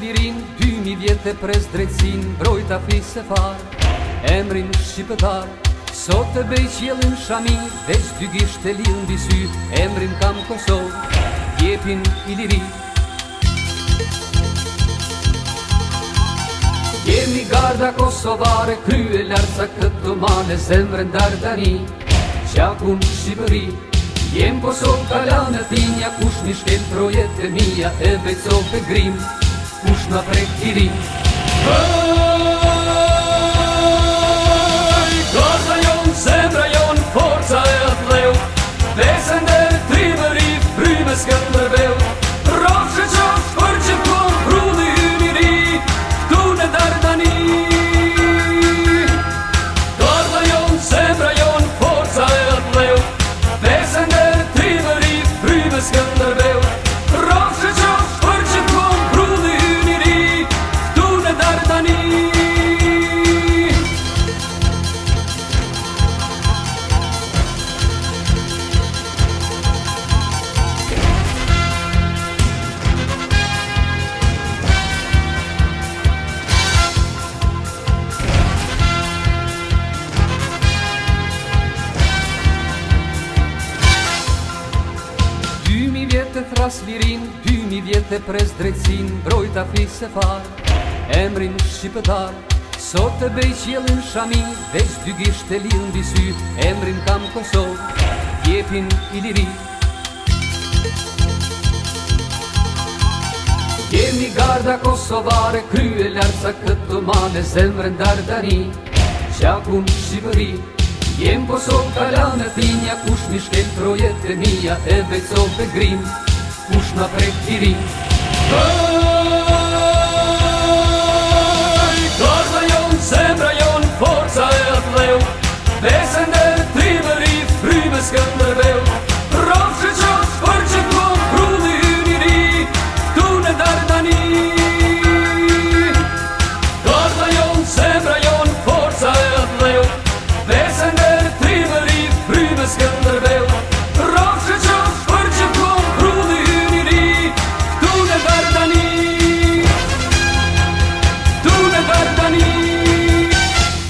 lirin, dymi mi vjetë e prez drejtsin Brojta ta e far, emrin shqipetar, sot e bej që shami, veç dy gisht e lillën bisy, emrin kam kosov, jepin i liri. Jemi garda kosovare, kry e lartë sa këtë të male, zemrën darë tani, qakun shqipëri, Jem po sot tinja, kush një shkel projetë mija, e bejtë sot e grimë. Pusht nga prej t'i rrit Garda jonë, sebra jonë, forca e atë leo Besen dhe tri më rrit, rrimës këtë nërbeo Rroqë që është për që përru po dhe hymirit në darë tani Garda jonë, sebra jonë, forca e atë leo dhe tri më rrit, rrimës Tras lirin, dy mi vjetë e prez drejtsin Brojta fri se far, emrin shqipëtar sot e bej qjelën shami, veç dy gisht e lirën disy, emrin kam Kosov, jepin i liri. Jemi garda kosovare, kry e sa këtë të mane, zemrën darë dani, qakun shqipëri, Jem po sot kalanë tinja, kush një shkel projetë të mija, e vejtë e grimë, скучно прикирить.